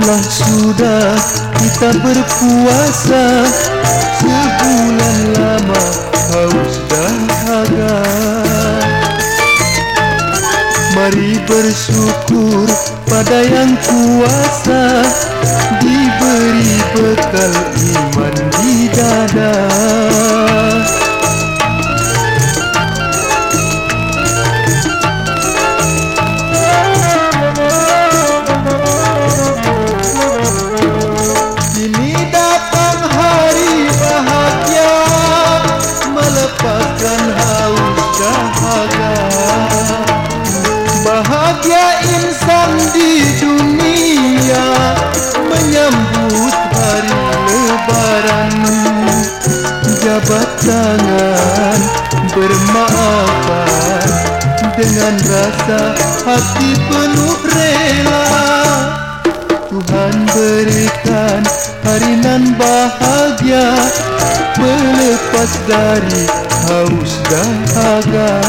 Cukuplah sudah kita berpuasa Sebulan lama haus dahaga Mari bersyukur pada yang kuasa Diberi Insan di dunia Menyambut lebaran. Jabat tangan bermaafan Dengan rasa hati penuh rela. Tuhan berikan hari nan bahagia Melepas dari haus dahaga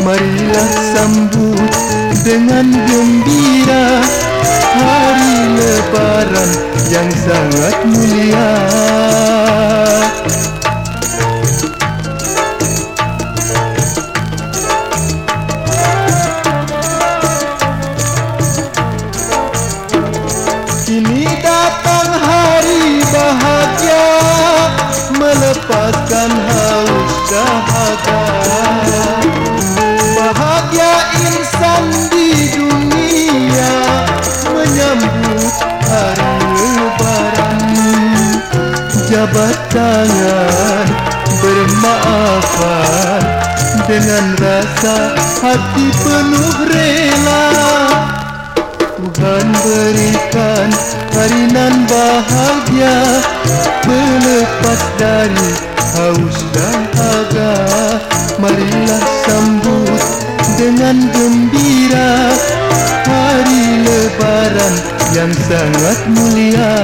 Marilah sambut dengan gembira Hari lebaran yang sangat mulia Jabat tangan bermaafan Dengan rasa hati penuh rela. Tuhan berikan hari nan bahagia Melepas dari haus dahaga Marilah sambut dengan gembira Hari lebaran yang sangat mulia